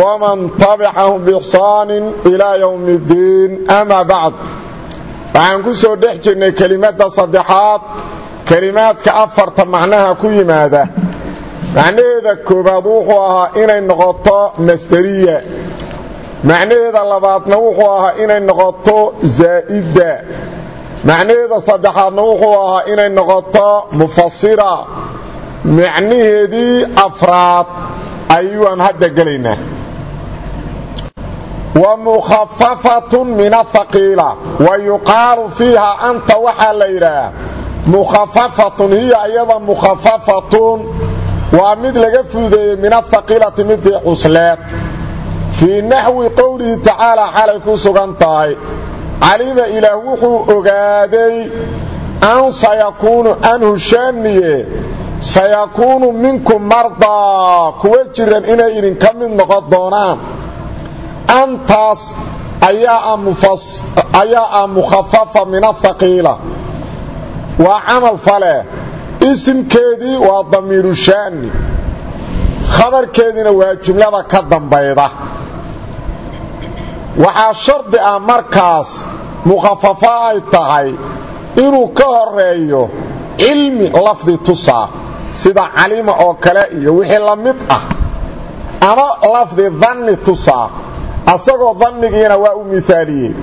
waman tabicahum biixsaanin ilaa yowmi iddiin amaa bacd waxaan ku soo dhex jirnay kelimadda saddexaad. Kelimaadka afarta macnaha ku yimaada. Macnaheeda koowaad wuxuu ahaa inay noqoto masderiya macnaheeda labaadna wuxuu ahaa inay noqoto zaa'idda macnaheeda saddexaadna wuxuu ahaa inay noqoto mufasira macnaheedii afraad ayuaan hadda gelaynaa min ahaqiila wa yuqaalu fiiha anta waxaa la yidhaah mukhafafatun hiya iyada mukhafafatun waa mid laga fuudeeyey min ahaqiilati midii cusleed fii naxwi qowlihi tacaala xalay ku sugan tahay calima ilaah wuxuu ogaaday an sayakuunu an hushaaniye sayakuunu minkum mardaa kuwa jiran inay idinka mid noqon doonaan antaas ayaa ah mukhafafa min ahaqiila waa camal fale. Isimkeedii waa damiiru shaani. Khabarkeediina waa jumlada ka dambayda. Waxaa shardi ah markaas mukhafafo ay tahay inuu ka horeeyo cilmi lafdi tusaa sida calima oo kale iyo wixii la mid ah ama lafdi danni tusaa asagoo dannigiina waa u miaaliyey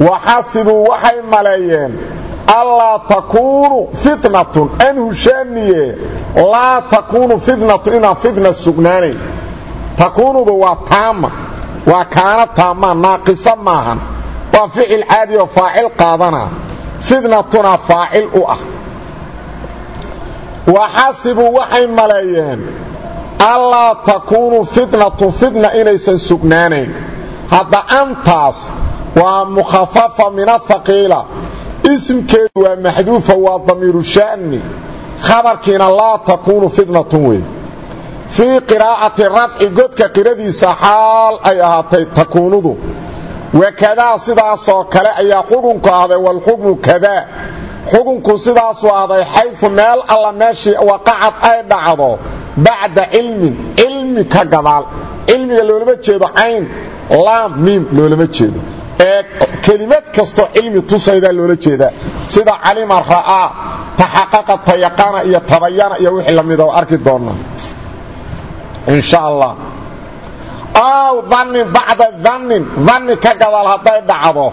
waxasibuu waxay maleeyeen allaa takuunu fitnatun. An hushaaniye laa takuunu fitnatu inaan fitna sugnaanayn takuunudu waa taama waa kaana taamaa naaqisa maahan. Waa ficil caadi oo faacil qaadana fitnatuna faacil u ah. Waxasibuu waxay maleeyeen allaa takuunu fitnatun fitna inaysan sugnaanayn hadda antaas waa mukhafafa min ahaqiila isimkeedu waa maxduufa waa damiiru sha'ni. Khabarkiina laa takuunu fitnatun wey fii qiraa'ati rafci godka qiradiisa xaal ay ahaatay takuunudu. Wakadaa sidaasoo kale ayaa xukunku ahday walxukmu kadaa. Xukunku sidaasuu ahday xayu meel alla meeshii waqacad ay dhacdo bacda cilmin cilmi ka gadaal. Cilmiga loolama jeedo cayn laam miim loolama jeedo. Ee kelimad kastoo cilmi tusaydaa loola jeedaa. Sida calima ra'aa taxaqaqa tayaqana iyo tabayana iyo wixii lamida oo arki doonna insha allah aw dannin bacda dannin danni ka gadaal hadday dhacdo.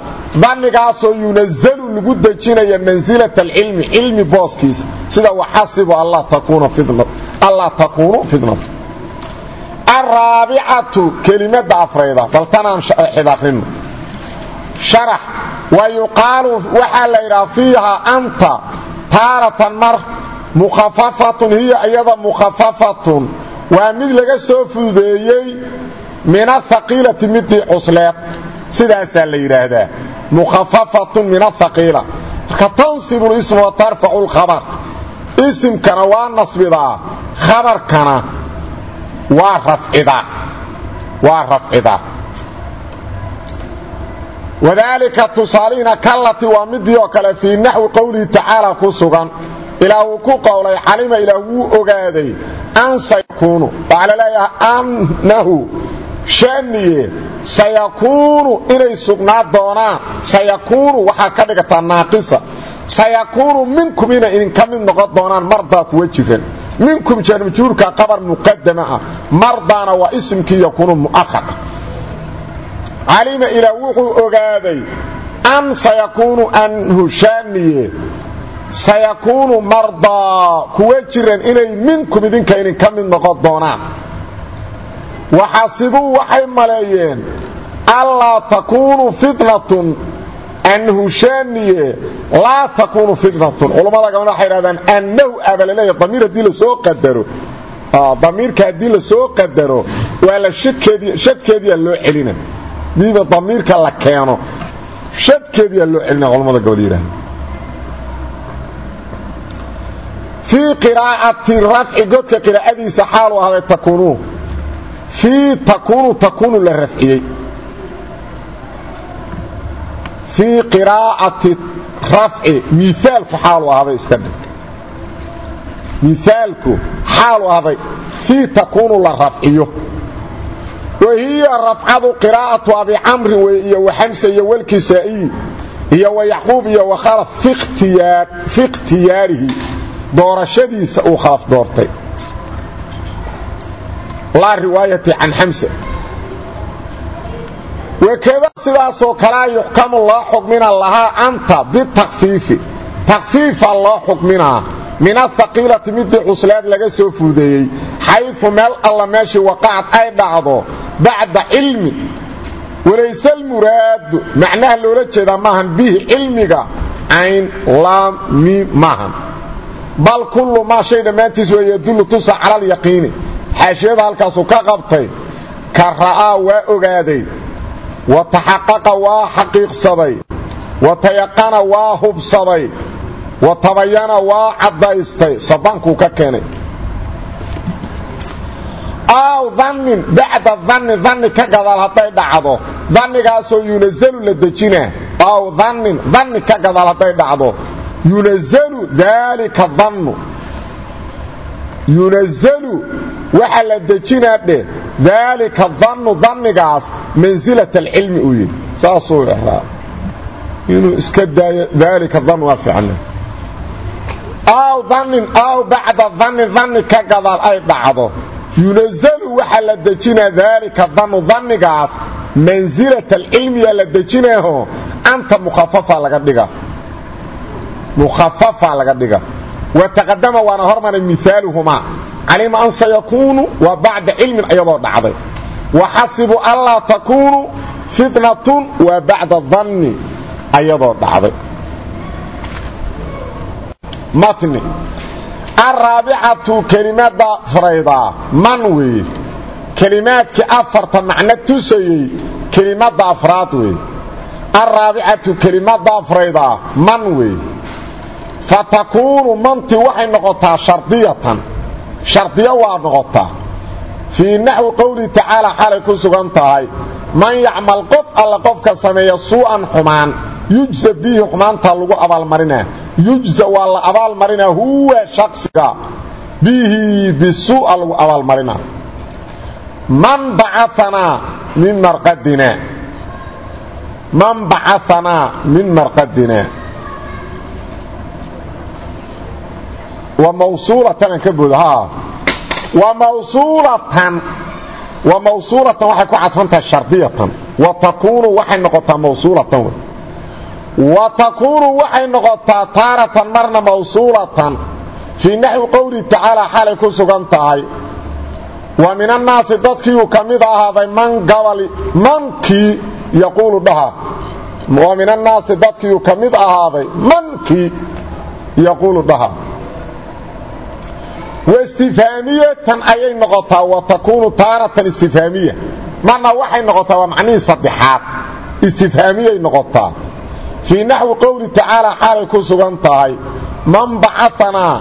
Dannigaasoo yunazalu lagu dejinaya mansilat alcilmi cilmi booskiisa. Sida waxasibu allaa takuunu fitnatu araabicatu kelimada afrayda bal tanaan xid akrino sharax wa yuqaalu waxaa la yidhaha fiiha anta taaratan mar mukhafafatun hiya iyada mukhafafatun waa mid laga soo fududeeyey min ahaqiilati midii cusleed sidaasaa la yidhaahdaa mukhafafatun min ahaqiila marka tansibu lism wa waa rafcidaa waa rafcidaa wadaalika tusaalihina kallati waa midii oo kale fii naxwi qowlihi tacaala ku sugan. Ilaa uu ku qowlay calima ilaah wuu ogaaday an sayakuunu. Waxaa la leeyahay annahu. Shaaniye sayakuunu inay sugnaa doonaan. Sayakuunu waxaa ka dhigataa naaqisa. Sayakuunu minkum inay idinka mid noqon doonaan mardaa kuwa jiran minkum jarmjuurka qabar muqadama ah mardaana waa isimkii yakuunu mu'ahar calima ilaah wuxuu ogaaday an sayakuunu anhu shaaniye sayakuunu mardaa kuwa jiran inay minkum idinka idinka mid noqon doonaan. Waxasibuu waxay maleeyeen allaa takuunu fitnatun anhushaaniye laa takuunu fitnatun. Culammada gabadha waxay dhahdaan annahu abalaleeya damiir haddii la soo qadaro. Damiirka haddii la soo qadaro waa la shadkeediyaa loo celina. Hadiiba damiirka la keeno shadkeediyaa loo celina culamada gobol yidhaahda fii qiraa'ati rafci godka qiraa'adiisa xaalu ahday takuunu. Fii takuunu takuunu la rafciyey fii qiraa'ati rafci miaalku xaalu ahday iska dhig. Miaalku xaalu ahday fii takuunu la rafciyo. Wa hiya rafcadu qiraa'atu abi camrin wey iyo waxamsa iyo walkisaa'iyi iyo wa yacquub iyo wakhalaf fi ikhtiyaarihi doorashadiisa uu khalaf wakada sidaasoo kalea yuxkamu loo xukmina lahaa anta bitakfiifi. Takfiifa loo xukminaa min ahaqiilati midii cuslaad laga soo fuudeeyey xayu meel alla meeshii waqacad ay dhacdo bacda cilmin walayse almuraadu macnaha loola jeedaa maahan bihi cilmiga. Cayn laami maahan. Bal kullu maa shay dhammaantiis wey yadullu tusa cala alyaqiini xaashiyada halkaasuu ka qabtay ka waa ogaaday wa taxaqaqa waa xaqiiqsaday. Wa tayaqana waa hubsaday. Wa tabayana waa caddaystay. Sabaankuu ka keenay. Aw dannin bacda danni danni ka gadaal hadday dhacdo. Dannigaasoo yunazalu la dejinaa aw dannin danni ka gadaal hadday dhacdo. Yunazalu daalika dannu waxaa la dejinaa daalika dannu dannigaas mansilat alcilmi uu yidhi. Saasuu ixraab inuu iska daayo daalika dannu waa fiicna aw dannin aw bacda danni danni ka gadaal ay dhacdo. Yunazalu waxaa la dejinaa daalika dannu dannigaas mansilat alcilmiyaa la dejinaaho anta mukhafafa laga dhiga mukhafafa laga dhiga wa taqadama waana hormaray miaaluhumaa calima an sayakuunu waa bacda cilmin iyadoo dhacday. Wa xasibu anlaa takuunu fitnatun waa bacda danni ayadoo dhacday. Matni. Araabicatu kelimada faraydaa man weeye kelimaadkii afarta macno tusayey kelimada afraad weeye araabicatu kelimada afraydaa man weeye shardiyatan shardiyo waa noqotaa fii naxwi qowlihi tacaala xalay ku sugan tahay man yacmal qof alla qofka sameeya suu'an xumaan yujza bihi xumaantaa lagu abaalmarinaa yujza waa la abaalmarinaa huwa shaqsiga bihi bisuu'a lagu abaalmarinaa man bacaanaa min marqadina. Man bacaanaa min marqadina wa mawsuulatan aan ka booda ha. Wa mawsuulatan wa mawsuulatan waxay ku cadfantahay shardiyatan. Wa takuunu waxay noqotaa mawsuulatan wa takuunu waxay noqotaa taaratan marna mawsuulatan fii naxwi qowlihi tacaala xalay ku sugan wa min annaasi dadkiiuu ka mid ahaaday man gabali mankii yaquulu dhaha. Wa min annaasi dadkiiuu ka mid ahaaday mankii yaquulu dhaha wastifaamiyatan ayay noqotaa wa takuunu taaratan istifaamiya marna waxay noqotaa waa macnihii saddexaad. Istifhaamiyay noqotaa. Fii naxwi qowli tacaala xaalay ku sugan tahay man bacaanaa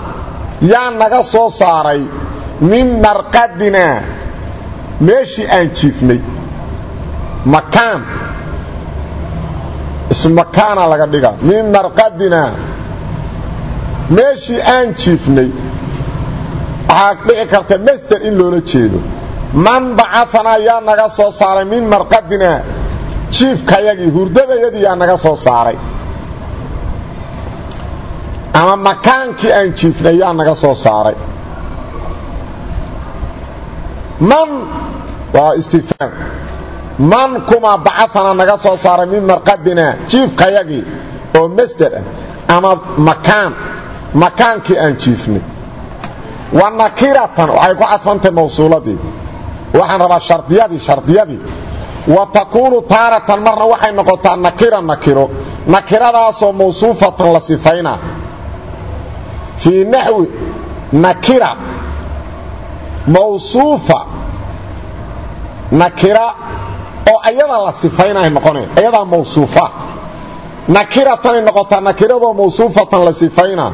yaa naga soo saaray min marqadinaa meeshii aan jiifnay. Makaan. Ismakaana laga dhiga min marqadinaa meeshii aan jiifnay waxaa dhici karta master in loola jeedo. Man bacaanaa yaa naga soo saaray min marqadinaa jiifkayagii hurdadayadii yaa naga soo saaray. Ama makaankii aan jiifnay yaa naga soo saaray. Man waa istifhaam man kuma bacaanaa naga soo saaray min marqadinaa jiifkayagii oo masder ah ama makaan makaankii aan jiifnay wa nakiratan waxay ku cadfantahay mawsuuladii. Waxaan rabaa shardiyadii shardiyadii. Wa takuunu taaratan marna waxay noqotaa nakira nakiro. Nakiradaasoo mawsuufatan la sifayna fii naxwi nakira. Mawsuufa nakira. Oo ayada la sifaynay noqonay ayadaa mawsuufa. Nakiratanay noqotaa nakiradoo mawsuufatan la sifayna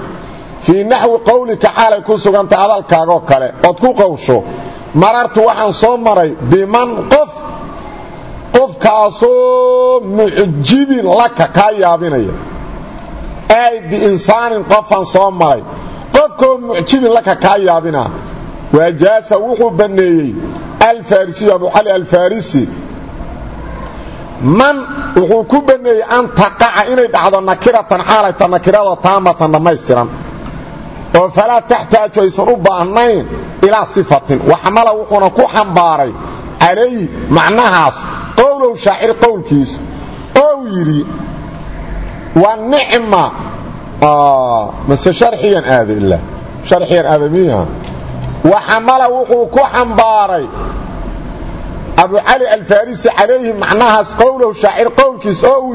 fii naxwi qowlika xaalay ku sugantay hadalkaagoo kale ood ku qowsho. Marartu waxaan soo maray biman qof qofkaasoo mucjibin laka kaa yaabinaya. Ay biinsaanin qofaan soo maray. Qofkoo mucjibin laka kaa yaabina. Waajaasa wuxuu banneeyey alfarisiyu abucali alfarisi. Man wuxuu ku banneeyey an taqaca inay dhacdo nakiratan xaalayta nakirada taamatan dhammaystiran oo falaa taxtaaju aysan u baahnayn ilaa sifatin. Waxmala wuxuuna ku xambaaray calayhi macnahaas qowlow shaacir qowlkiisa ou yidhi wa nicma mase sharxiyan aada ilaa sharxiyan aadamiyaha waxamala wuxuu ku xambaaray abu cali alfarisi calayhi macnahaas qowlow shaacir qowlkiisa oo uu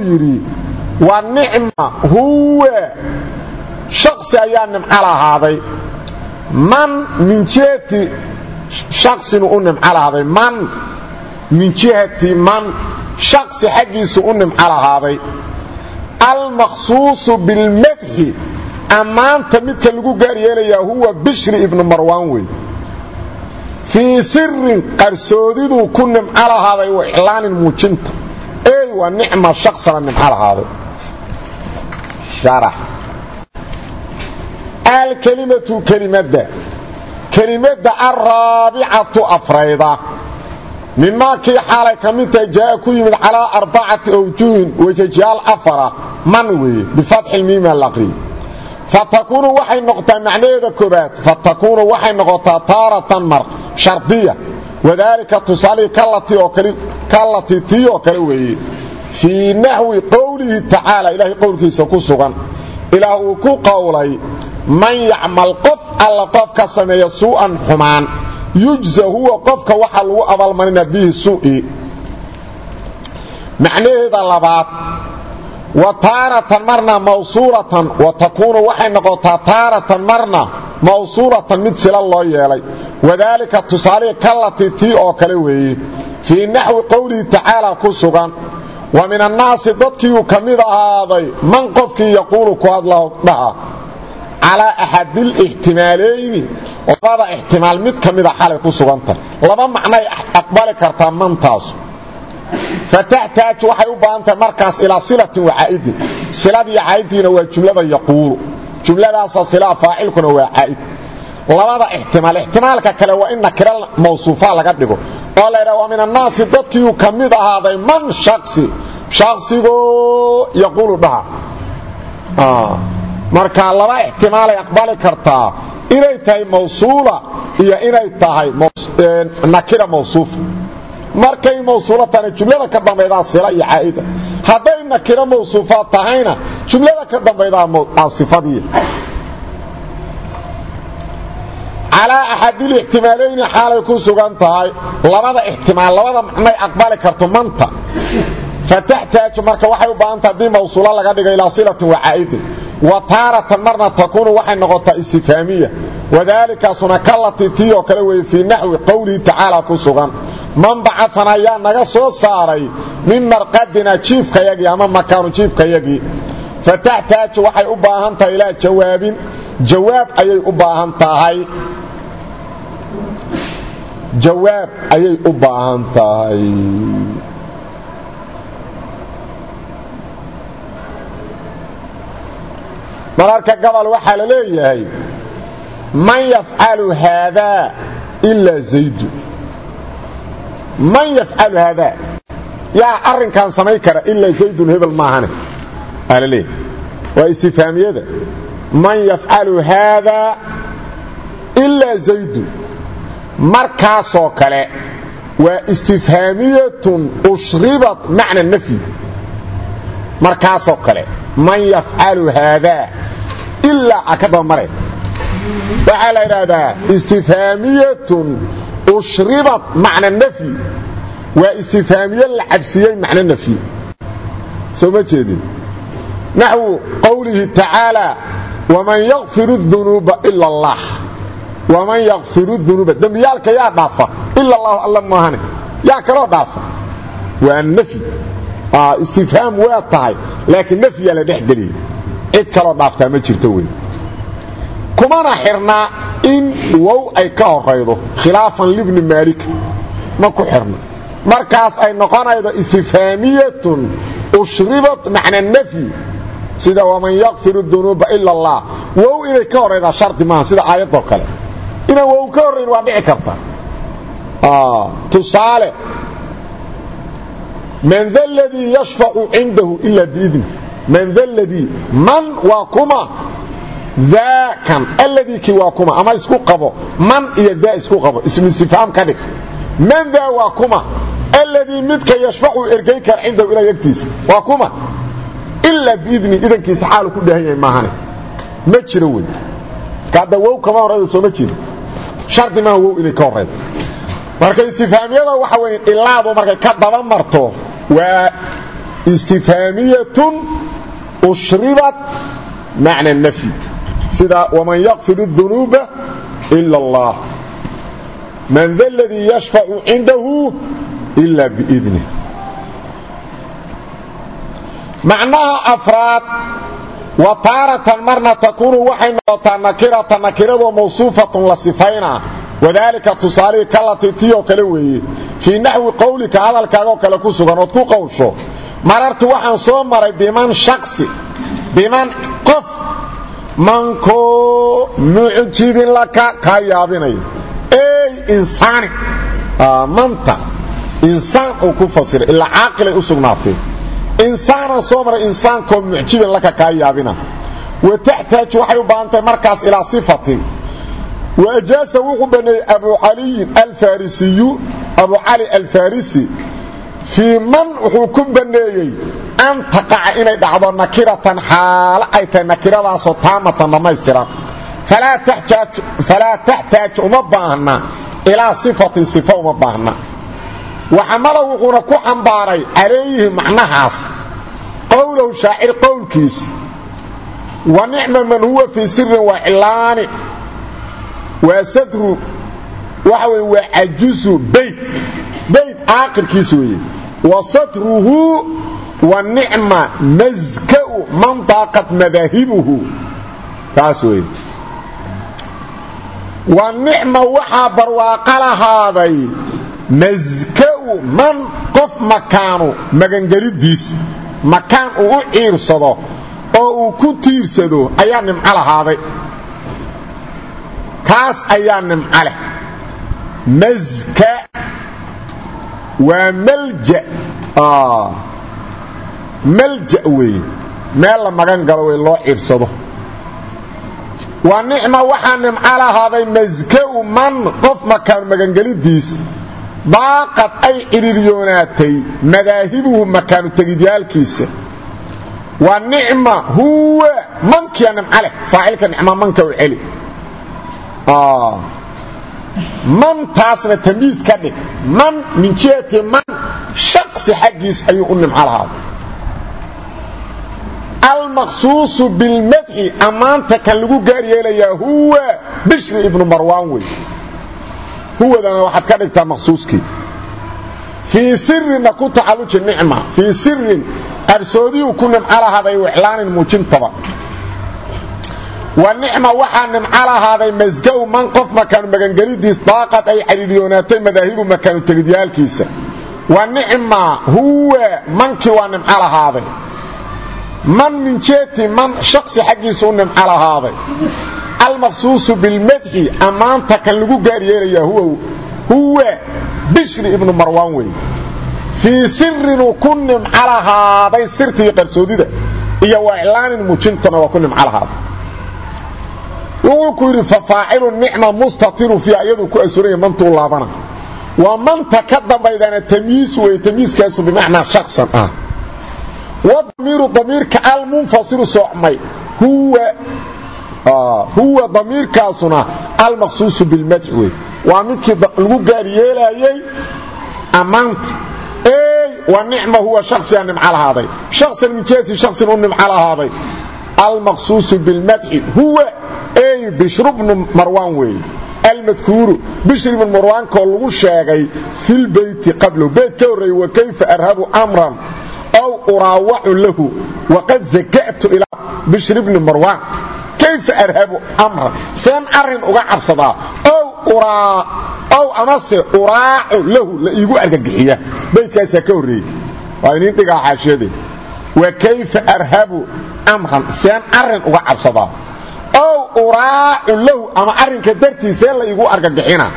shaksi ayaa nimco lahaaday man min jihati shaksinu u nimco lahaaday man min jihati man shaksi xaggiisu u nimco lahaaday almakhsuusu bilmadxi ammaanta midka lagu gaar yeelayaa huwa bishri ibnu marwaan wey fii sirin qarsoodiduu ku nimco lahaaday wa iclaanin muujinta. Ey waa nicma shaksana nimco alkelimatu kelimada kelimada alraabicatu afrayda mimaa kii xaalay ka mid tahay jaa ku yimid calaa arbacati awjuhin wejajaal afara man weeye bifatxi lmiima laqri fatakuunu waxay noqotaa macnaheeda koobaad fatakuunu waxay noqotaa taaratan mar shardiya wadaalika tusaalihii kallati tii oo kale weeye fii naxwi qowlihi tacaala ilaahay qowlkiisa ku sugan ilaah uu man yacmal qof alla qof ka sameeya suu'an xumaan. Yujza huwa qofka waxaa lagu abaalmarina bihi su'i. Macnaheeda labaad wa taaratan marna mawsuulatan wa takuunu waxay noqotaa taaratan marna mawsuulatan mid sila loo yeelay. Wadaalika tusaalihii kallati tii oo kale weeye fii naxwi qowlihi tacaala ku sugan wa min annaasi dadkiiuu ka mid ahaaday man qofkii yaquulu ku hadlaho dhaha calaa axadilixtimaalayni labada ixtimaal mid ka mida xalay ku sugantah laba macnay aqbali kartaa mantaasu. Fataxtaaju waxay u baahan tahay markaas ilaa silatin wa caa'idin siladii caa'iddiina waa jumlada yaquulu. Jumladaasa silaa faacilkuna waa caa'id labada ixtimaal ixtimaalka kale waa in nakira mawsuufa laga dhigo. Oo laydhaha waa min annaasi dadkiiuu ka mid ahaaday man marka laba ixtimaalay aqbali kartaa inay tahay mawsuula iyo inay tahay nakira mawsuufa markay tahayna jumlada ka dambaydaa sila iyo caa'ida hadday nakira mawsuufa tahayna jumlada ka dambaydaa sifadii. Calaa axadilixtimaalayni xaalay ku sugan tahay labada ixtimaal labada macnay aqbali karto manta. Fataxtaaju marka waxay u baahanta haddii mawsuula laga dhigo ilaa silatin wa caa'idin wa taaratan marna takuunu waxay noqotaa istifhaamiya. Wadaalikaasuna kallati tii oo kale weeye fii naxwi qowlihi tacaala ku sugan. Man bacana ayaa naga soo saaray min marqadina jiifkayagii ama makaanu jiifkayagii fataxtaaju waxay u baahan tahay ilaa jawaabin. Jawaab ayay ayay u baahan tahay mararka gobol waxaa la leeyahay man yafcalu haadaa ilaa zaydu. Man yafcalu haadaa yaa arrinkan samayn kara ilaa zaydun hebel maahane. Aa la leeyahay. Waa istifhaamiyada. Man yafcalu haadaa ilaa zaydun markaasoo kale waa istifhaamiyatun ushribat macna nafyi markaasoo kale man yafcalu haadaa ilaa a ka dabamare waxaa la idhaahdaa istifaamiyatun ushribat macna nafyi waa istifaamiye la cabsiyey macno nafyi soo ma jeedin? Naxwu qowlihi tacaalaa waman yakfiru dunuuba ila allah. Waman yakfiru dunuuba. Dembiyaalka yaa dhaafa. Ila allahu alla maahane yaa kaloo dhaafa. Waa nafyi istifhaam waa tahay laakiin nafyaa la dhex geliyey cid kaloo dhaaftaa ma jirto wey kumana xirnaa in wow ay ka horaydo khilaafan libni maalik ma ku xirna. Markaas ay noqonaydo istifhaamiyatun ushribat macna nafyi sida waman yakfiru dunuuba ila allah. Wow inay ka horaydaa shardi maaha sida aayadoo kale. Inaan wow ka horrayn waa dhici karta. Tusaale. Man da ladii yashfacu cindahu ila biidni man da ladii man waa kuma daakan alladii kii waa kuma ama isku qabo man iyo daa isku qabo ismu istifhaam ka dhig man daa waa kuma alladii midka yashfacu ergay kar cindahu ilaa yagtiisa waa kuma ilaa biidni idankiisa xaalu ku dhahan yahay maahane ma jiro wey kaadda wow kama horayda soo ma jiro shardi maaha wow inay ka horaydo marka istifhaamiyada waxa weeye ilaadu markay ka daba marto waa istifhaamiyatun ushribat macna nafyi sida waman yakfiru dunuuba ila allah. Man da ladii yashfacu cindahu ila biidnih macnaha afraad wa taaratan marna takuunu waxay noqotaa nakirata nakiradoo mawsuufatun la sifaynaa wadaalika tusaalihii kalatii tii oo kale weeye. Fii naxwi qowlika hadalkaagoo kale ku sugan ood ku qowsho marartu waxaan soo maray biman shaksi biman qof mankoo mucjibin laka kaa yaabinayo ey insaani! Manta insaan uu ku fasira ilaa caaqilay u sugnaatee insaanaan soo maray insaankoo mucjibin laka kaa yaabina. Wa taxtaaju waxay u baahantahay markaas ilaa sifatin. Abu caliyin alfarisiyu fii man wuxuu ku banneeyey an taqaca inay dhacdo nakiratan xaalo ay tahay nakiradaasoo taamatan dhammaystiran falaa taxtaaju uma baahna. Ilaa sifatin sifa uma baahna. Waxamada wuxuuna ku xambaaray calayhi macnahaas qowlow shaacir qowlkiis. Wa nicma man huwa fii sirin waa cilaani waa sadru waxa wey waa cajusu wa satruhu wa nicma maskau man daaqat madaahibuhu taas weye wa nicma waxaa barwaaqa lahaaday maskau man qof makaanu magangelidiis makaan uu u ciirsado oo uu ku tiirsado ayaa nimco lahaaday. Kaas ayaa nimco leh. Maska waa malja malja weeye meel la magan galo wey loo ciirsado waa nicma waxaa nimco lahaaday maskau man qof makaan magangelidiis daaqad ay cidhiiryoonaatay madaahibuhu makaanu tegidyaalkiisa waa nicma huwa mankiya nimco leh faacilka nicma manka u celi mantaasna tamiis ka dhig. Man min jihati man shaksi xaggiis ayuu u nimco lahaaday almaqsuusu bilmadxi ammaanta kan lagu gaar yeelayaa huwa bishri ibnu marwaan wey huwadana waxaad ka dhigtaa maqsuuskii fii sirina ku taxalluji nicma. Fii sirin qarsoodiyuu ku nimco lahaaday iclaanin muujintaba wa nicma waxaa nimco lahaaday masgow man qof makaanu magangelidiis daaqad ay xidhiidhiyoonaatay madaahibu makaanu tegidyaalkiisa wa nicma huwa mankii waa nimco lahaaday man min jeeti man shaksi xaggiisa u nimco lahaaday almaqsuusu bilmadxi ammaanta kan lagu gaar yeelayaa huwa bishri ibnu marwaan wey fii sirinuu ku nimco lahaaday sirtii qarsoodida iyo wa iclaanin muujintana waa ku nimco lahaaday wuxuu yidhi fafaacilu nicma mustatiru fiiha. Iyaduu ku asuranya mantuu laabana waa manta ka dambaydana tamyiis wey tamyiiskaasu bimacnaa shaksan ah. Wadamiiru damiirka almunfasilu socmay huwa huwa damiirkaasuna almaqsuusu bilmadxi wey waa midkii lagu gaar yeelaayey ammaanta. Ey wa nicma huwa shaksiga nimco lahaaday. Shaksan min jihati shaksin u nimco lahaaday. Almaqsuusu bilmadxi huwa ey bishru bnu marwaan weeye almadkuuru bishri ibn marwaankoo lagu sheegay filbeyti qablow beyt ka horreeyey wa kayfa arhabu amran aw uraawacu lahu waqad zaka'tu ilaa bishri bni marwaan. Kayfa arhabu amran seen arrin uga cabsadaa ow amase uraacu lahu la iigu argagixiya beydkaasaa ka horreeyey waa inin dhigaa xaashiyade wa kayfa arhabu amran seen arrin uga cabsadaa uraacu lahu ama arrinka dartiisee la iigu argagixina.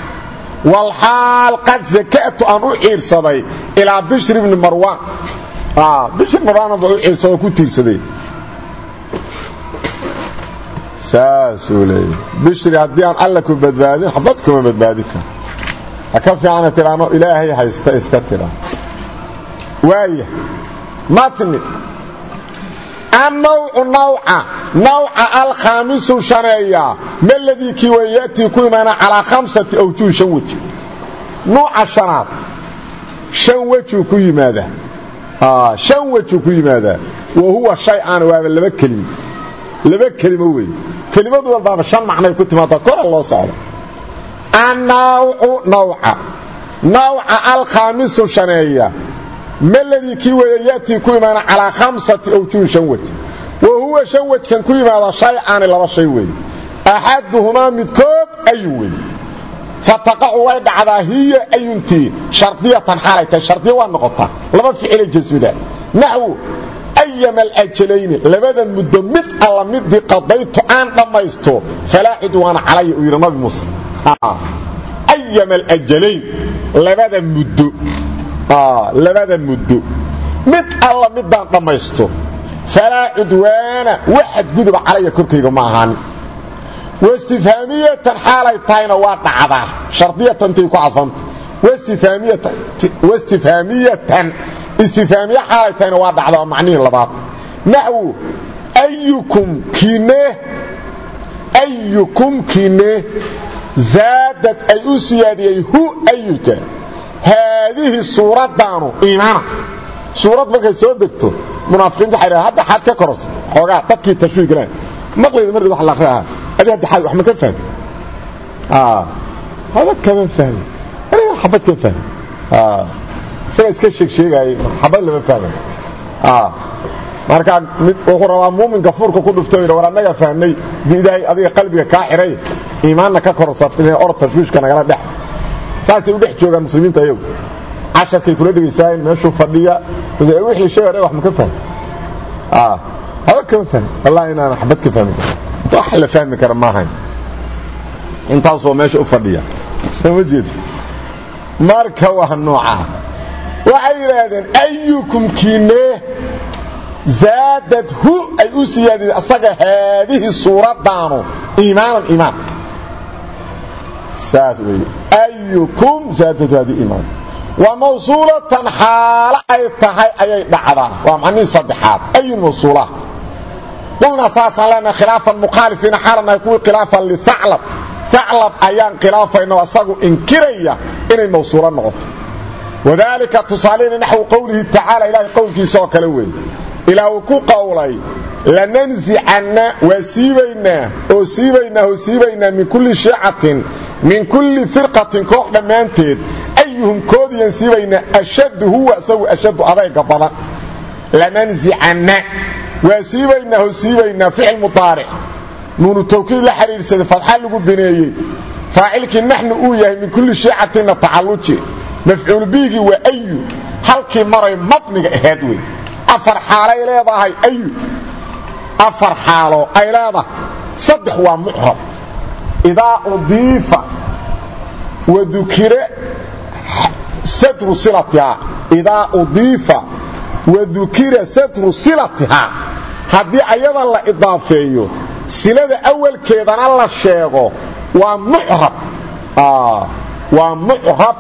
Walxaal qad zaka'tu aan u ciirsaday ilaa bishri bni marwaan. Bishri marwaan ba u ciirsado ku tiirsaday. Saasuu leeya bishri haddii aan alla ku badbaadin xabad kuma badbaadin karo ha ka fiicana tidhaano ilaahay haysta iska tidha waaya. Matni annawcu nawca nawca alkhaamisu shaneeya maladii kii way ya'tii ku imaana calaa khamsati awjuh shan weji nuuca shanaad shan wejuu ku yimaadaa shan wejuu ku yimaadaa wa huwa shay aan waaba laba kelimo laba kelimo wey kelimadu walbaaba shan macnay ku timaada kora loo socdo annawcu nawca nawca alkhaamisu shaneeya maladii kii weeye ya'tii ku imaana calaa khamsati awjuhin shan wej wa huwa shan wejkan ku yimaada shay aani laba shay wey axaduhumaa midkood ayun wey fataqacu way dhacdaa hiya ayuntii shardiyatan xaalay tahay shardiya waa noqotaa. Laba ficilay jasmida naxwu ayama alajalayni labada muddo mid alla midii qadaytu aan dhammaysto falaa cudwaana calaya labada muddo. Mid alla midaan dhammaysto. Falaa cudwaana waxad guduba calaya korkayga ma ahaanin wastifhaamiyatan xaalay tahayna waa dhacdaa. Shardiyatantay ku cadfanta wastifhaamiyatan istifhaamiye xaalay tahayna waa dhacdaa waa labaad. Naxwu ayukum kiine? Ayukum kiine? Zaadad ay u siyaadiyey hu ayuka haadihi suuraddaanu iimaana suurad markay soo degto munaafiqiintu waxay dhahan hadda xaad ka korosay xoogaa dadkii tashwiig galaan maqlayda markii wax la akhriyaa adi hadda xaad wax ma ka fahmi haba kama fahmi aniga xabad ka fahmi isaga iska sheeg sheegaayay xabad lama fahmay markaa mid wuxuu rabaa muuminka fuurka ku dhufto yidhi war annaga fahmnay dii ilaahay adiga qalbiga kaa xiray iimaanna ka korsatay or tashwiishka nagala dhex saasay u dhex joogaan muslimiinta ayagu. Casharkay kula dhegaysaayeen meeshuu fadhiya. Wixii shay hore wax ma ka fahmi. Haba kama fahmi. Wallahi inaan xabad ka fahmi karo wax la fahmi kara maahayn intaasoo meesha u fadhiya. Soo ma jeed marka waa noocaa waxay yidhaahdeen ayukum kiinee zaadad hu? Ay u siyaadid asaga haadihi suuraddaanu. Iimaanan iimaan saas wey ayukum zaadad hu haadihi iimaan. Wa mawsuulatan xaalo ay tahay ayay dhacdaa. Waa macnihii saddexaad. Ayun mawsuula qulnaa saasaan leenahay khilaafan mukhaalifiina xaalanahay kuwii khilaafan liaclab aclab ayaan khilaafayno asagu inkiraya inay mawsuulo noqoto. Wadaalika tusaaleyna naxwu qowlihi tacaala ilaahay qowlkiisa oo kale weeye ilaa ku qowlay lanansicanna waa siibaynaa oo siibaynaa min kulli shiicatin min kulli firqatin koox dhammaanteed ayuhum koodiyaan siibaynaa ashaddu huwa isagu ashaddu adayga badan. Lanansicanna waa siibaynaa oo siibaynaa ficil mudaaric nuunu tawkiid la xidhiidhsaday fadxa lagu bineeyey. Faacilkii naxnu uu yahay min kulli shiicatinna tacalluji. Mafcuul biigii waa ayu halkii maray mabniga ahaad wey afar xaalay leedahay ayu afar xaalo ay idaa udiifa wadukira satru silatihaa idaa udiifa wadukira satru silatihaa haddii ayada la idaafeeyo silada awalkeedana la sheego waa mucrab waa mucrab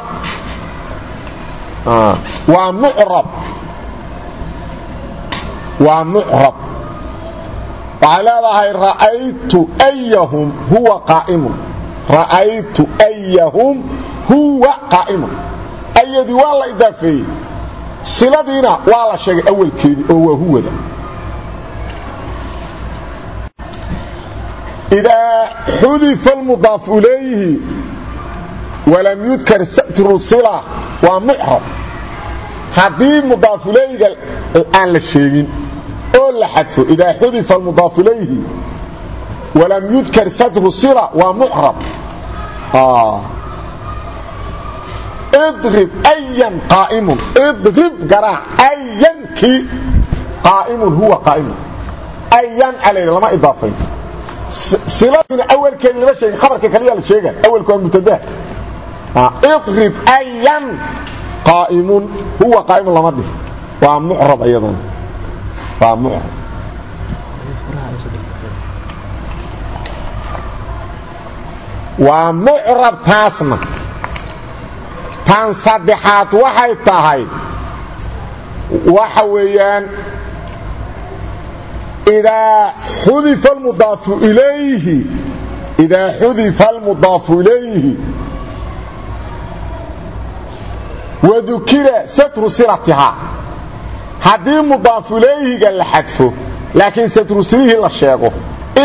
waa mucrab waa mucrab waxay leedahay ra'aytu ayahum huwa qaa'imun ra'aytu ayahum huwa qaa'imun ayadii waa la idaafeeyey siladiina waa la sheegay awalkeedii oo waa huwada. Idaa xudifa almudaafu ilayhi walam yudkar satru sila waa mucrab haddii mudaafulayga oo la xadfo idaa xudifa almudaafu ilayhi walam yudkar satru sila waa mucrab idrib ayan qaa'imun idrib garaac ayankii qaa'imun huwa qaa'imun ayan alayh lama idaafayn. Siladina awalkeeda lama sheegin khabarka kaliya la sheega awalku waa mubtadaa idrib ayan qaa'imun huwa qaa'imun lama dhih waa mucrab iyadana waa mucrab waa mucrab taasna tan saddexaad waxay tahay waxa weeyaan idaa xudifa almudaafu ilayhi. Idaa xudifa almudaafu ilayhi. Wadukira satru silatihaa haddii mudaafu ilayhiga la xadfo laakiin satru silihii la sheego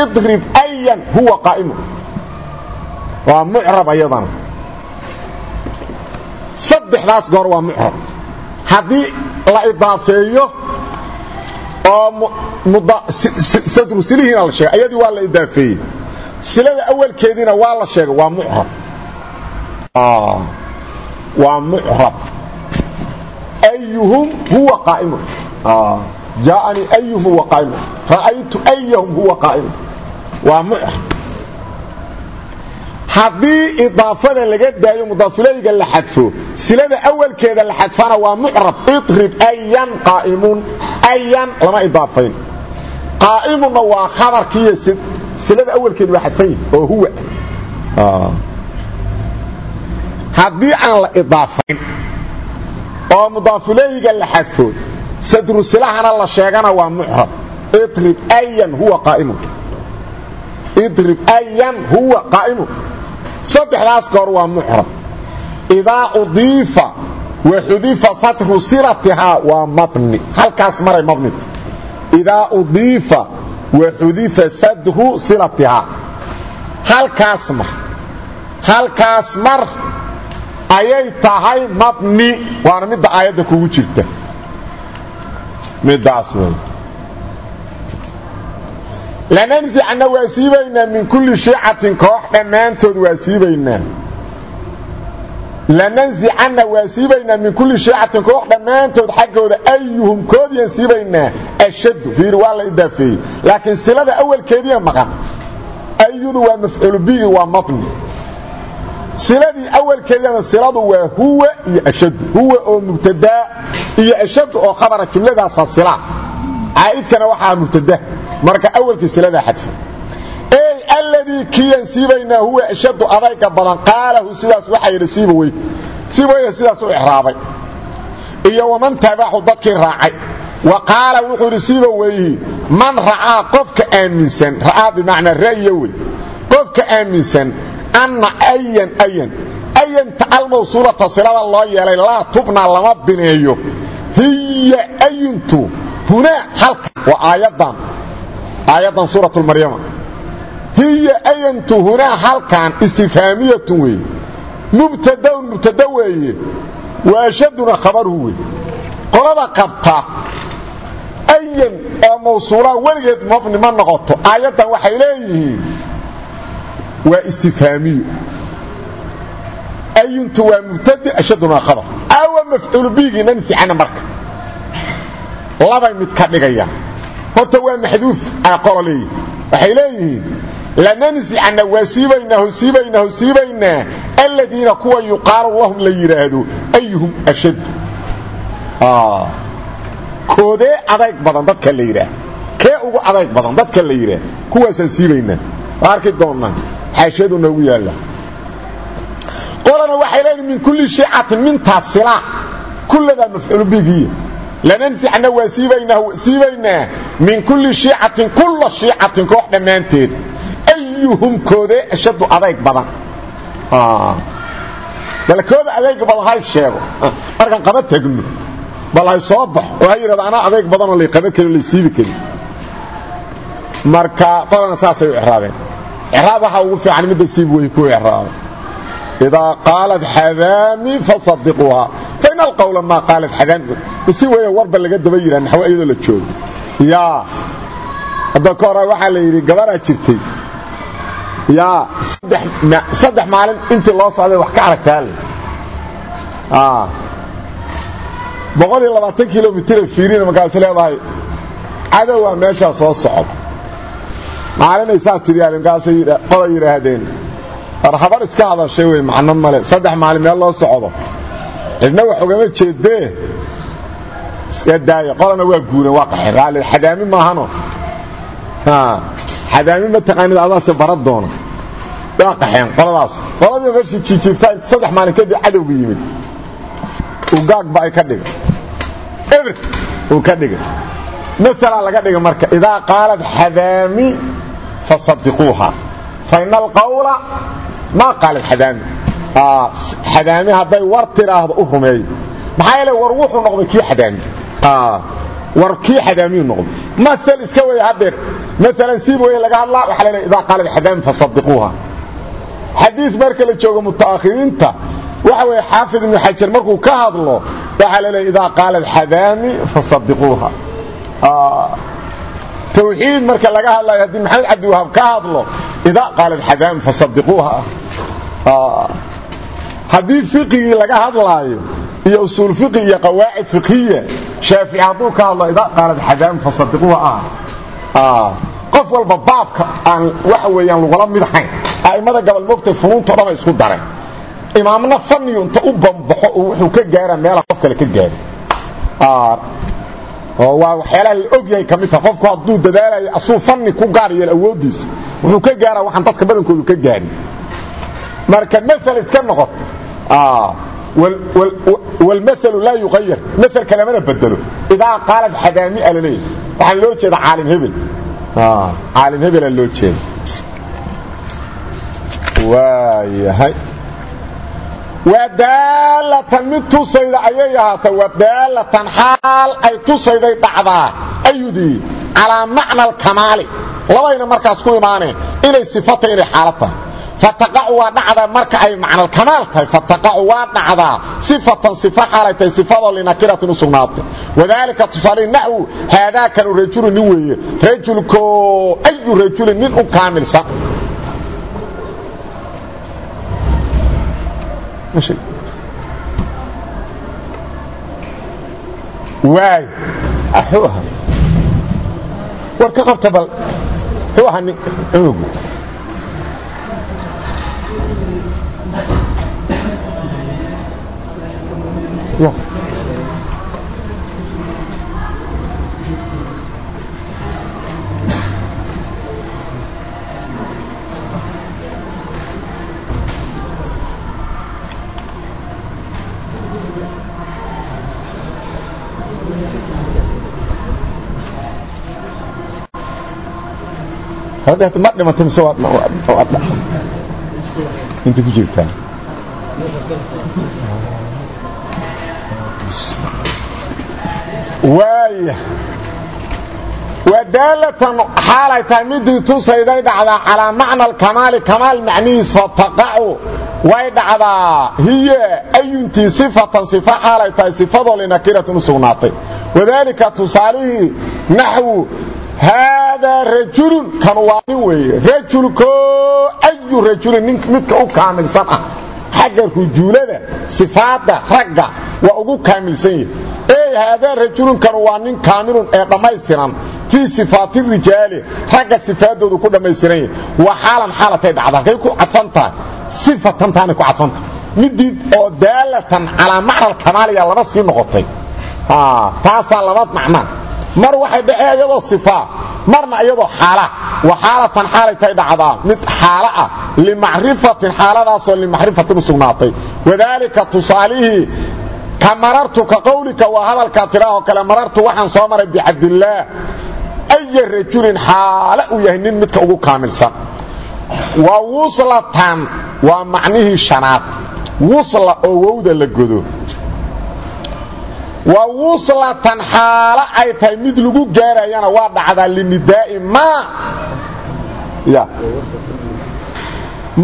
idrib ayan huwa qaa'imu. Waa mucrab ayadana. Saddexdaas goor waa mucrab. Haddii la idaafeeyo oo sadru silihiina la sheegay ayadii waa la idaafeeyey. Silada awalkeediina waa la sheegay waa mucrab. Waa mucrab ayuhum huwa qaa'imun jaaanii ayuhum huwa qaa'imun ra'aytu ayahum huwa qaa'imun waa mucrab haddii idaafada laga daayo mudaafulayga la xadfo silada awalkeeda la xadfana waa mucrab idrib ayan qaa'imun ayan lama idaafayn qaa'imunna waa khabarkiiyo silada awalkeeda waa xadfan yahi oo huwa haddii aan la idaafayn oo mudaafulayga la xadfo sadru silahana la sheegana waa mucrab. Idrib ayan huwa qaa'imun. Idrib ayan huwa qaa'imun. Saddexdaas goor waa mucrab. Idaa udiifa wa xudifa satru silatihaa waa mabni. Halkaas maray mabnid idaa udiifa wa xudifa sadru silatihaa halkaas mar. Halkaas mar ayay tahay mabni waana midda aayadda kugu jirta. Midaas wey lananzicna waa siibaynaa min kulli shiicatin koox dhammaantood waa siibaynaa lananzicanna waa siibaynaa min kulli shiicatin koox dhammaantood xaggooda ayuhum koodiyaan siibaynaa ashaddu fiiri waa la idaafeeyey. Silada awalkeediya maqan. Ayudu waa mafcuulu bihi waa mabni siladii awalkeediyana siladu waa huwa iyo ashaddu. Huwa oo mubtadaa iyo ashaddu oo khabara jumladaasa sila. Caa'idkana waxaa mubtada. Marka awalkii siladaa xadfa ey alladii kiyaan siibaynaa huwa ashaddu adayga badan qaalahu sidaas waxaa yidhi siibawey siibaweyga sidaas u ixraabay. Iyo waman taabaxu dadkii raacay. Wa qaala wuxuu yidhi siibaweyhi man racaa qofka aaminsan anna ayan ayan ayanta almawsuulata silada loo yeelay laa tubna lama bineeyo hiya ayuntu hunaa halka waa aayaddan aayaddan suurat maryama hiya ayantu hunaa halkan istifhaamiyatun weeye mubtadaun mubtada weeye wa ashaduna khabaruhu wey qolada qabta ayan oo mawsuulaa weligeed mabni ma noqoto aayaddan waxay leeyihiin waa istifhaamiyo ayuntu waa mubtadi ashaduna khabar awa mafcuulu bigii nansicana marka. Labay mid ka dhigayaan horta waa maxduuf qolo leeyihi waxay leeyihiin lanansicanna waa siibaynaahu siibaynaahu siibaynaa aladiina kuwa yuqaalu lahum la yidhaahdo ayuhum ashad koodee adayg badan dadka la yidhaah kee ugu adayg badan dadka la yidhaah kuwaasaan siibaynaa waa arki doonnaa xaashiyadu noogu yaalla. Qolana waxay leeyihiin min kulli shiicatin mintaas silaa kulladaa mafcuulu bigiya lananzicna waa siibaynaa min kulli shiicatin kulla shiicatin koox dhammaanteed. Ayuhum koodee ashaddu adayg badan. Bal kooda adayg badan hays sheego. Markaan qaba tagno. Bal hay soo bax. Oo ha yidhahdo anaa adayg badanoo lay qaban karin lay siibi karin marka qolana saasay u ixraabeen ixraab waxaa ugu fiican midda siib wey ku ixraabay idaa qaalad xadaami fasadiquuha fain alqawla maa qaalad xadaami si weya warba laga daba yihaa naxwo iyadoo la joogo. Yaa hadda ka hora waxaa la yidhi gabaraa jirtay. Yaa saddex maalin intii loo socday wax ka aragtaale boqol iyo labaatan kilomitr fiirina markaas leedahay. Cadowaa meeshaa soo socda maalinay saas tiriyaan markaasay qoday yidhaahdeen. War habar iska hadashay wey macno male saddex maalin meel loo socdo. Cidna wax ogama jeedee iska daaya qolana waa guureen waa qaxeen raali xadaami maahano. Xadaami ma taqaanid adaase baran doona waa qaxeen qoladaas. Qoladii meeshii jiijiiftaa saddex maalin kadib cadowga yimid. Ugaagba ay ka dhigay. Ebr uu ka dhigay. Maala laga dhigay marka idaa qaalad xadaami fasadiquuha faina alqawla maa qaalad xadaami xadaami hadday war tiraahdo u rumeeyo maxaa yeele war wuxuu noqday kii xadaami war kii xadaamiyu noqday maal iska weeye haddeer maalan siib weye laga hadlaa waxaa la idaa qaalad xadaami fasadiquuha xadiis marka la joogo mutaakhiriinta waxa weeye xaafid ibnu xajar markuu ka hadlo waxaa la leeyahay idaa qaalad xadaami fasadiquuha tawxiid marka laga hadlayo haddii maxamed cabdiwahaab ka hadlo idaa qaalad xadaami fasadiquuha haddii fiqigii laga hadlaayo iyo usuul fiqi iyo qawaacid fiqhiya shaafici hadduu ka hadlo idaa qaalad xadaami fasadiquuha ah. Qof walba baabka aan waxa weeyaan lagula mid ahayn a'immada gabal mogtay funuunto dhan ay isku dareen. Imaamna fanniyu inta u bambaxo wuxuu ka gaaraa meela qof kale ka gaari oo waa waxyaalaha la og yahay ka taha qofku hadduu dadaalayo asuu fanni ku gaar yeel awooddiisa wuxuu ka gaaraa waxaan dadka badankoodu ka gaarin marka maal iska noqoto wاlmalu laa yuqayar maalka lamana bedelo. Idaa qaalad xadaamia la leeyahy waxaa loo jeeda caalim hebel. Caalim hebela loo jeeda waayahay wadaalatan mid tusayda ayay ahaatay. Wadaalatan xaal ay tusayday dhacdaa ayudii calaa macna alkamaali labayna markaas ku imaaneen inay sifatay inay xaalad tahay. Fataqacu waa marka ay macnalkamaal tahay. Fataqacu waa dhacdaa sifatan sifa xaalay tahay sifadoo linakiratin wadaalika tusaalihi naxwu haadaakanu rajulu nin weeye. Rajulko ayu rajulin nin u kaamilsan waay axuha war ka qabta bal? Xuha cunugu ya ma dhimata mise inta ku jirtaa? Waaya wadaalatan xaalay tahay midii tusayday dhacdaa calaa macna alkamaali kamaal macnihiis fataqacu way dhacdaa. Hiye ayuntii sifatan sifa xaalay tahay sifadoo linakiratin u sugnaatay. Wadaalika tusaalihii naxwu haadaa rajulun kan waa nin weeye rajulko ayu rajulin nin midka u kaamilsan ah xagga rujuulada sifaadda ragga waa ugu kaamilsan yahi ey haadaa rajulun kan waa nin kaamilun ee dhammaystiran fii sifaati rijaali ragga sifaadoodu ku dhammaystiran yahi waa xaalan xaalatay dhacda halkay ku cadfan tahay sifatantaanay ku cadfantahay midii oo daalatan calaa macna alkamaaliya laba sii noqotay taasaa mar waxay dhacee iyadoo sifaa marna iyadoo xaala. Wa xaalatan xaalay tay dhacdaa. Mid xaalo ah limacrifatin xaaladaasoo limacrifatin u sugnaatay. Wadaalika tusaalihii ka marartu ka qowlika waa hadalkaa tiraahoo kale marartu waxaan soo maray bicabdillaah aya rajulin xaalo uu yahay nin midka ugu kaamilsan. Wa wuslatan waa macnihii shanaad. Wusla oo wowda la godo wa wuslatan xaalo ay tahay mid lagu gaarayana waa dhacdaa linidaa'i maa. Ya.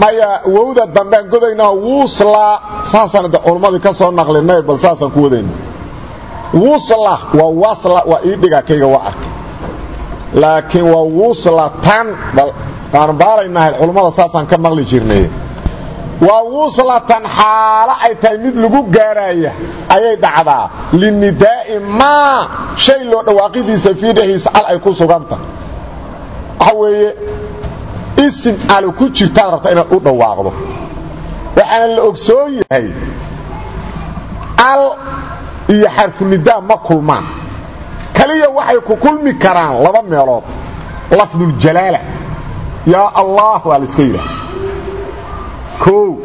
Maya wowda dambean godaynaa wusla saasaan de culummadii ka soo naqlinay bal saasaan ku wadayna wusla waa wasla waa ii dhiga kayga waa arkay. Laakiin waa wuslatan bal aan baaraynahay culummada saasaan ka maqli jirnay waa wuslatan xaalo ay tahay mid lagu gaaraya. Ayay dhacdaa. Linidaa'i maa shay loo dhawaaqidiisa fii al ay ku suganta. Waxa isim al ku jirtaad rabta inaad u dhawaaqdo. Waxaana la ogsoon yahay al iyo xarfunidaa ma kulmaan. Kaliya waxay ku kulmi karaan laba meelood. Lafduljalaala yaa allah waa la iska o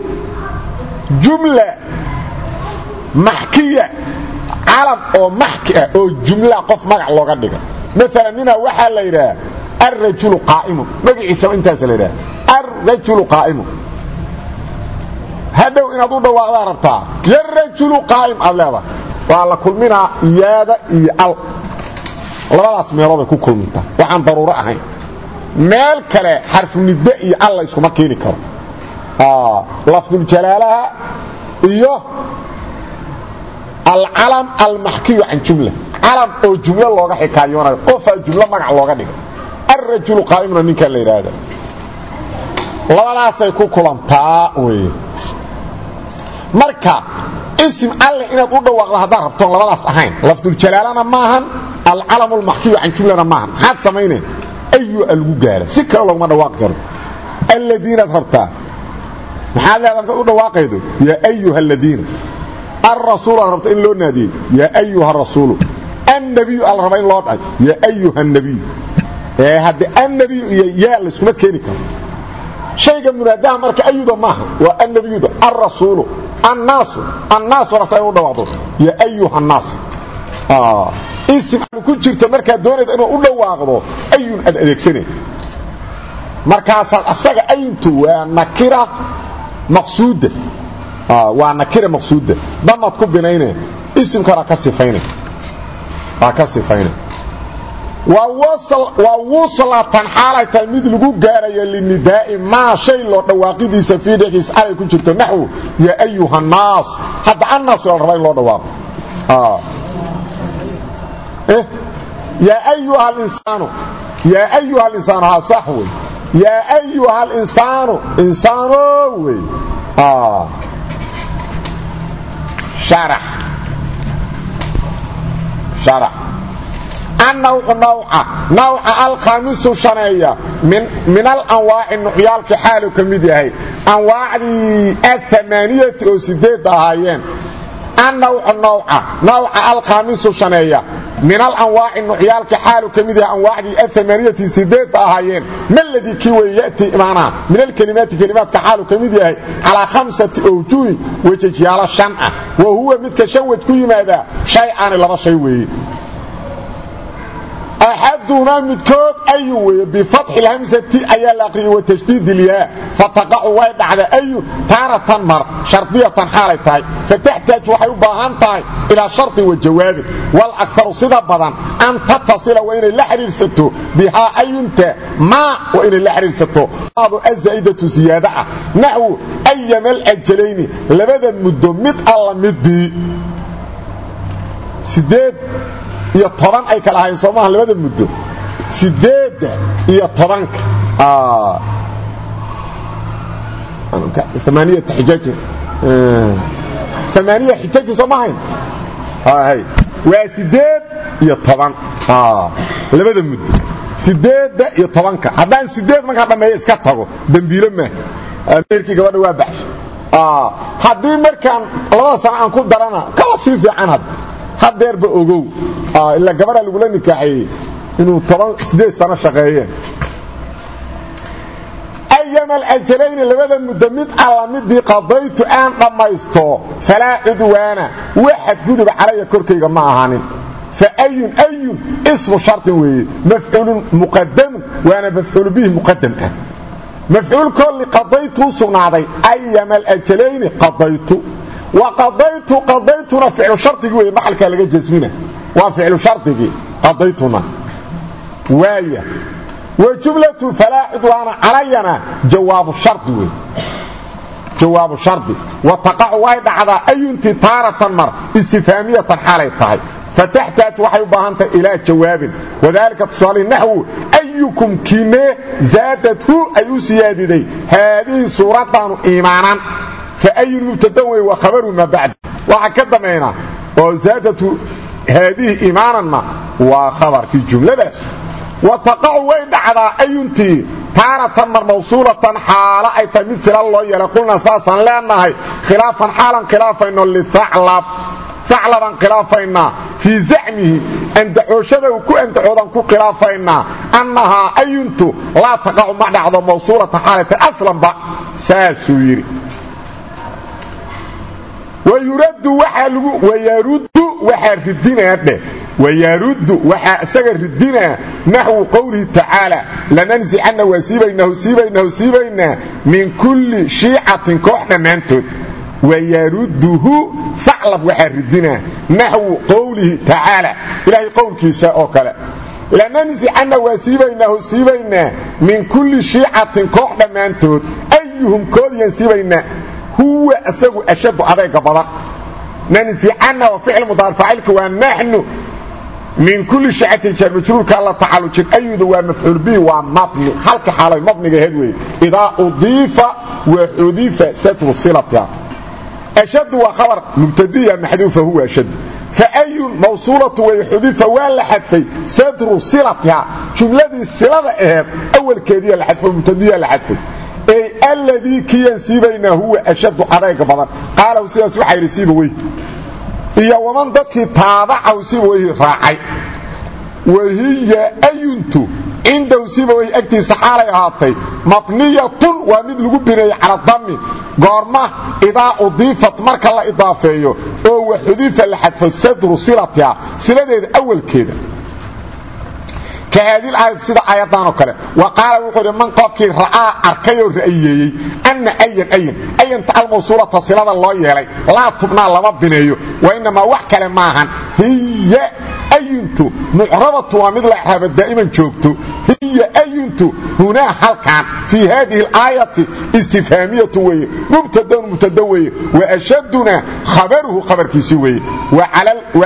jumla. Maxkiya. Calam oo maxki ah oo jumla qof magac looga dhiga maalan ninaa waxaa la yidhaha alrajulu qaa'imun. Magaciisaba intaasa la yidhaha alrajulu qaa'imun. Hadhow inaad u dhawaaqdaa rabtaa yarajulu qaa'im aad leedahay. Waa la kulminaa yaada iyo al. Labadaas meelooday ku kulmintaa waxaan daruuro ahayn. Meel kale xarfunidde iyo alla iskuma keeni karo lafduljalaalaha iyo alcalam almaxkiyu can jumla. Calam oo jumlo looga xikaayoonayo qofaa jumlo magac looga dhiga alrajulu qaa'imna ninkaa la yidhaahda labadaasay ku kulantaa weye marka isim alle inaad u dhawaaqdo haddaad rabtoon labadaas ahayn lafduljalaalana maahan alcalam almaxkiyu can jumlana maahan maxaad samayneen ayu a lagu gaara si kale loguma dhawaaqi karo. Alladiinaad rabtaa maxaad leedaa markaad u dhawaaqaydo yaa ayuha aladiina alrasuul aad rabta in loo naadiyey. Yaa ayuha rasuulu annabiyu al raba in loo dhahay. Yaa ayuha nabiyu ee hadde annabiyu iyo yaa layskuma keeni karo. Shayga munaadaha marka ayuda maaha waa annabiyuda alrasuulu annaasu. Annaasu rabta in u dhawaaqdo. Yaa ayuha annaas. Isim ku jirto markaad doonayda inuu u dhawaaqdo ayun aad adeegsanay markaasaad asaga ayuntu waa nakira maqsuuda waa nakira maqsuuda damaad ku binayne isimkana ka sifayne. Waa ka sifayne. Waa wuslatan xaalay tahay mid lagu gaarayo linidaa'i maa shay loo dhawaaqidiisa fii alay ku jirto naxwu yaa ayuha annaas hadda annaas la rabaa in loo dhawaaqo. Yaa ayuha alinsaanu yaa ayuha alinsaanu haa sax yaa ayuha alinsaanu insaano wey annawcu nawca nawca alkhaamisu shaneeya min alanwaaci nucyaalka xaalu ka mid yahay anwaacdii aamaaniyati oo sideedda ahaayeen annawcu nawca nawca alkhaamisu shaneeya min alanwaaci nucyaalka xaalu ka mid yahay anwaacdii aamaaniyati sideedda ahaayeen maladii kii wey yatii imaanaa min alkelimaati kelimaadka xaalu ka mid yahay calaa khamsati awjuhin wejajyaalo shan ah wa huwa midka shan ku yimaadaa shaycaani laba shay axaduhumaa midkood ayu weeye bifatxi اlhamsati ayaa la aqriyay wa tashdiid ilyaa fataqacu way dhacda ayu taaratan mar shardiyatan xaalay tahay fataxtaaj waxay u baahan tahay ilaa shardi wa jawaabin wاlakaru sida badan an tatasila waa inay la xidhiidhsato bihaa ayunta maa waa inay la xidhiidhsato adu azaa'idatu ziyaada ah naxwu ayama alajalayni labada muddo mid alla midii sideed iyo toban ay kala ahayn soomaha labada muddo. Sideedda iyo tobanka. Amaaniya xijajin soo ma ahayn hay waa sideed iyo toban. Labada muddo. Sideedda iyo tobanka. Haddaan sideed markaa dhammeeyo iska tago. Dembiilo maaha meerkii gabadha waa baxsha haddii markaan labada sano aan ku darana kaba sii fiican hadda hadeerba ogow ilaa gabadha lagula nikaaxeeyey inuu sideed sano shaqeeyeen ayama alajalayni labada muddo mid alla midii qadaytu aan dhammaysto falaa cudwaana waxad guduba calaya korkayga ma ahaanin. Faayun ayun ismu shardin weeye mafcuulun muqadamun waana mafcuulu bihi muqadam ah. Mafcuulkoo liqadaytu u sugnaaday ayama alajalayni qadaytu. وqadaytu qadaytuna ficlu shardigii wey maxalkaa laga jasmina waa ficlu shardigii qadaytuna. Waaya wjumlatu falaa cudwaana calayana jawaabu shardi wey jawaabu shardi wa taqacu way dhacdaa ayuntii taaratan mar istifaamiyatan xaalay tahay. Fataxtaaj waxay u baahan tahay ilaa jawaabin. Wadaalika tusaale naxwu ayukum kinee zaadadhu ay u siyaadiday. Haadihi suuraddaanu iimaanan. Fa ayun mubtadan wey wa khabaru maa bacd waxaa ka dambaynaa oo zaadadhu haadihi iimaananna waa khabarkii jumladaas wa taqacu way dhacdaa ayuntii taaratan mar mawsuulatan xaalo ay tahay mid sila loo yeelay qulna saasaan leenahay khilaafan xaalan khilaafayno liaclab aclaban khilaafaynaa fii zacmihi andacooshada uu ku andacoodan ku khilaafaynaa annahaa ayuntu laa taqacu ma dhacdo mawsuulatan xaalay tahay aslanba saasuu yidhi wayuradu waxaa lagu wayaruddu waxaa ridinaa dheh. wayaruddu waxaa isaga ridinaa naxwu qowlihi tacaala lanansicanna waa siibaynahu siibaynahu siibaynaa min kulli shiicatin koox dhammaantood. wayarudduhu aclab waxaa ridinaa naxwu qowlihi tacaala ilaahay qowlkiisa oo kale. lanansicanna waa siibaynaahu siibaynaa min kulli shiicatin koox dhammaantood. ayuhum koodiyaan siibaynaa huwa isagu ashadu adayga badan nansicanna waa ficil mudaar faacilka waa naxnu min kulli shicatin jaar majruurka la tacallujin ayuda waa mafcuul bihi waa mabni. Halka xaalay mabniga aheed weeye idaa udiifa wa xudifa satru silatiha ashadu waa khabar mubtadiya maxduufa huwa ashadu faayun mawsuulatu way xudifa waa la xadfay satru silatiha jumladii silada aheed awalkeediya la xadfo mubtadiya la xadfay alladii kiyan siibaynaa huwa ashadu adayga badan. Qaalahu sidaas waxaa yidhi siiba wey iyo waman dadkii taabacahu siiba weyhi raacay. Wahiya ayuntu cindahu siiba weyhi agtiisa xaalay ahaatay. Mabniyatun waa mid lagu bineeyey cala dami goorma idaa udiifat marka la idaafeeyo oo wa xudifa la xadfo sadru silatiha siladeeda awalkeeda ka haadii aayad sida aayaddanoo kale. Wa qaala wuxuu idhi man qofkii ra'aa arkay oo ra'yiyeeyey anna ayan ayan ayanta almawsuulata silada loo yeelay. Laa tubnaa lama bineeyo. Wa innamaa wax kale maahan hiya ayuntu mucrabatu waa mid la icraaba daa'iman joogto. Hiya ayuntu hunaa halkan. Fii haadihi alaayati istifhaamiyatu weeye. Mubtadaun mubtada weeye. Waashaduna khabaruhu khabarkiisii weeye. Wa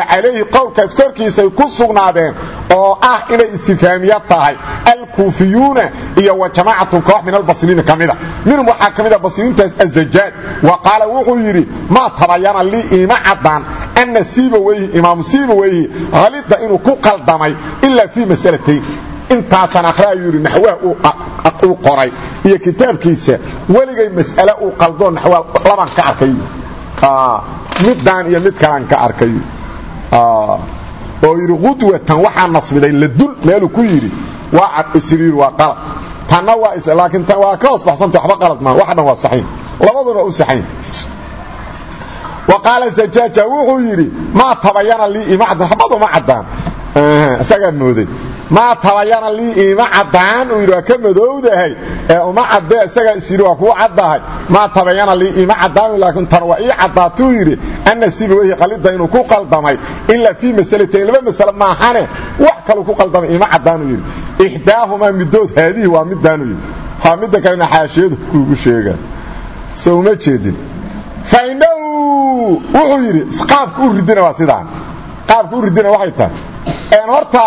calayhi qowlkaas korkiisay ku sugnaadeen oo ah inay istifhaamiya tahay. Alkuufiyuuna iyo wa koox min albasriina ka mida minhum waxaa ka mida basriintaas azajaad wa qaala wuxuu yidhi maa tabayana lii iima caddaan anna siiba weyhi imaamu siiba weyhi halida inuu ku qaldamay ilaa fii masalatayn. Intaasaan akhriayuu yidhi naxwaha uu qoray. Iyo kitaabkiisa weligay mas'ale uu qaldoo naxwaa labaan ka arkay. Middaan iyo mid kalaan ka arkay oo yidhi qudwatan waxaa nasbiday ladul meeluu ku yidhi waa isriir waa qalad. Tanna waa laakiin tan waa ka baxsanta waxba qalad maa wax waa saxiin labaduna u saxayn wa qaala zajaaja wuxuu yidhi maa tabayana lii ima caddaan xabadu ma caddaan. Isagaa mooday maa tabayana lii iima caddaan uu yidhi ka madowdahay ee uma caddee isagaa is yidhi waa kuu tabayana lii iima caddaan laakiin tan waa ii caddaatuu yidhi anna weyhi qalida inuu ku qaldamay ilaa fii masalatayn laba masale maahane wax kaluu ku qaldamay iima caddaanuu yidhi. Ixdaahumaa middood haadihi waa middaanuu yidhi. Waa midda kalena xaashiyadu kuugu sheegaa so uma jeedin. Fainahu wuxuu yidhi qaabka u ridina waa sidaan. Qaabka u ridina waxay tahay horta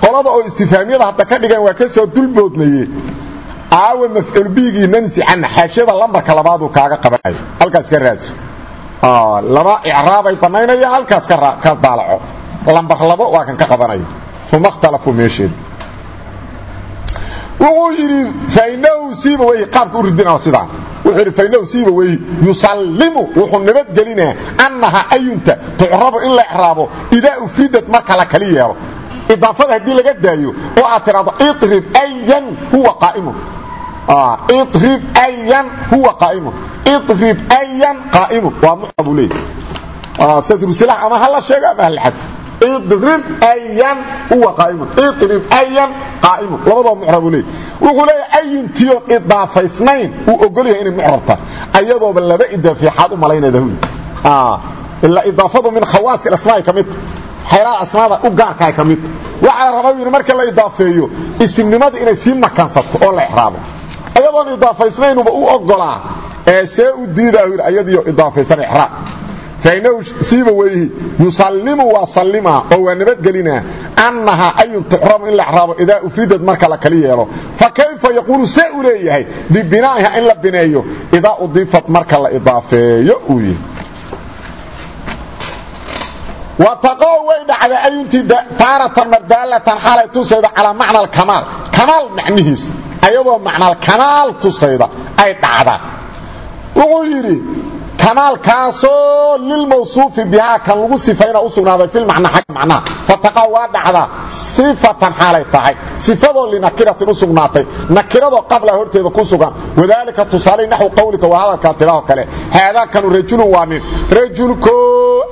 qolada oo istifaamiyada hadda ka dhigan waa ka soo dulboodnaye aawa mafcuul biigii nansi canna xaashiyada lambarka labaaduu kaaga qabanaya halkaas ka raadso. Laba icraabay bannaynaya halkaas ka daalaco. Lambar labo waa kan ka qabanaya uma ikhtalafuu meesheeda wuxuu yidhi fainahu siiba wey qaabka u ridina waa sidaan wuxuu fainahu siiba wey yusallimu wuxuu nabadgelinaa annaha ayunta tucrabu in la icraabo idaa ufridad marka la kali yeelo. Idaafada haddii laga daayo oo aad tidhahdo irib ayan huwa qaa'imun. Irib ayan huwa qaa'imun. Irib ayan qaa'imun. Waa mucrabu leeyahy sadrusilah ama ha la sheego ama ha la xadfo idrib ayan huwa qaa'imun. Idrib ayan qaa'imun. Labadaba mucrabu leeyahy wuxuu leeyahay ayintiyoon idaafaysnayn uu ogol yahay inay mucrab tahay ayadooba laba idaafiixaad u malaynayda huy ilaa idaafadu min khawaasi asmaa'i ka midta xeelada asmaada u gaarkaay ka midta waxaa la rabaa yidhi marka la idaafeeyo isimnimadii inay sii makansato oo la exraabo ayadoon idaafaysnaynuba u ogolaa ee see u diidaa yidhi ayadiio idaafaysan exraab fainahu siiba weyhi yusallimu waa sallima oo waa nabadgelina annahaa ayun tuxramu in la exraabo idaa ufridad marka la kali yeelo fa kayfa yaquulu see u leeyahay bibinaa'iha in la bineeyo idaa udiifat marka la idaafeeyo uu yihi wataqow way dhacda ayuntii taaratan mardaalatan xaalay tusayda calaa macna alkamaal ay dhacdaa kamaalkaasoo lilmawsuufi bihaa kan lagu sifayna u sugnaaday filmacna xag macnaha fataqaa waa dhacdaa sifatan xaalay tahay. Sifadoo linakiratin u sugnaatay. Nakiradoo qabla horteeda ku sugan. Wadaalika tusaale naxwi qawlika waa hadalkaa tiraho kale. Haadaa kanu rajulun waa nin. Rajulko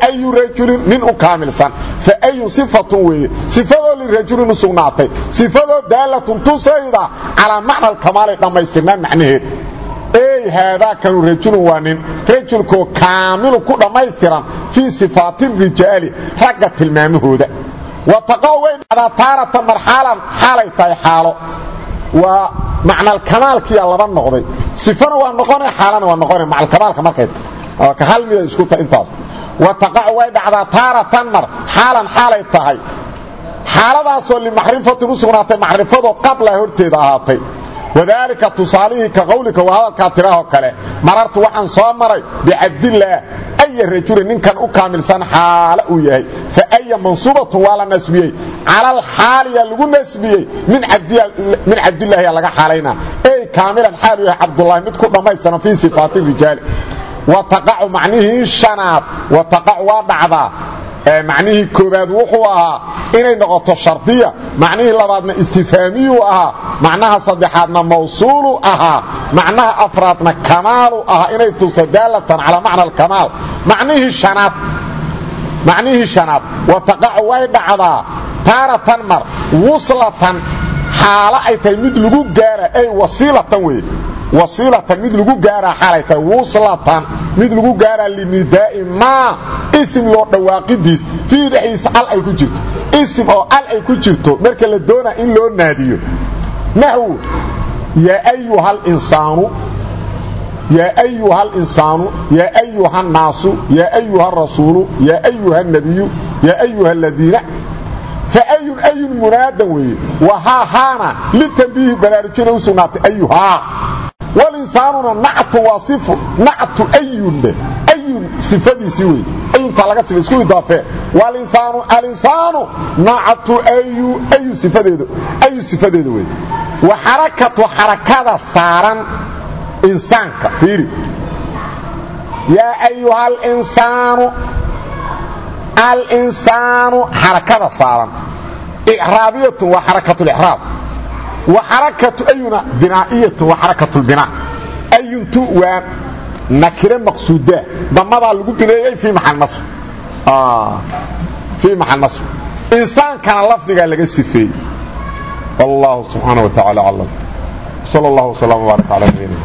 ayu rajulin nin u kaamilsan. Fa ayun sifatun weeye. Sifadoo lirajulin u sugnaatay. Sifadoo daalatun tusayda. Calaa macna alkamaalay dhammaystirnaan macnaheed ey haadaa kanu rajulun waa nin rajulkoo kaamilu ku dhammaystiran fii sifaati rijaali ragga tilmaamahooda. Wa taqow way dhacdaa taaratan marxaalan xaalay tahay xaalo. Waa macnaalkamaalkiya laba noqday. Sifana waa noqone xaalana waa noqone macalkamaalka markay ka hal mida isku ta intaas. Wa taqacu way dhacdaa taaratan mar xaalan xaalay tahay. Xaaladaasoo limacrifatin u sugnaatay macrifadoo qabla horteeda ahaatay wadaalika tusaalihii ka qawlika waa hadalkaa tiraahoo kale marartu waxaan soo maray bicabdillaah aya rajulin ninkan u kaamilsan xaalo uu yahay fa aya mansuubatun waa la nasbiyey calal xaaliyaa lagu nasbiyey min cabdilaahiyaa laga xaalaynaa ey kaamilan xaalu yahay cabdulahi mid ku dhammaystiran fii sifaati rijaali wa macnihii koobaad wuxuu ahaa inay noqoto shardiya. Macnihii labaadna istifaamiyuu ahaa. Macnaha saddexaadna mawsuulu ahaa. Macnaha afraadna kamaalu ahaa. Inay tusto daalatan calaa macna alkamaal macnihii shanaad. Macnihii shanaad. Wa taqacu way dhacdaa taaratan mar. Wuslatan. Xaalo ay tahay mid lagu gaara ay wasiilatan weye wasiilatan mid lagu gaaraa xaalay tahay mid lagu gaaraa linidaa'i maa isim loo dhawaaqidiis fii dhexdiisa al ay ku jirto. Isim oo al ay ku jirto marka la doonaa in loo naadiyo. Naxwu yaa ayuha alinsaanu yaa ayuha alinsaanu yaa ayuha annaasu yaa ayuha arasuulu yaa ayuha annabiyu yaa ayuha aladiina faayun ayun munaadan weeye. Wahaa haana litanbiihi baraarujina u sugnaatay walinsaanuna nactu waa sifu nactu ayunne ayun sifadiisii wey ayuntaa laga sifa isku idaafee walinsaanu alinsaanu nactu ayu ayu sifadeeda ayu sifadeeda wey wa xarakatu xarakada saaran insaanka fiiri. Yaa ayuha alinsaanu alinsaanu xarakada saaran. Icraabiyatun waa xarakatulixraab wa xarakatu ayuna binaa'iyatun waa xarakatulbinaa ayuntu waa nakire maqsuudaa damadaa lagu bineeyey nasr. Fii maxal nasr. Insaankana lafdigaa laga sifeeyey. Subxaana wa tacala aclam. Sal allahu wslam wbaarak cala nabiyina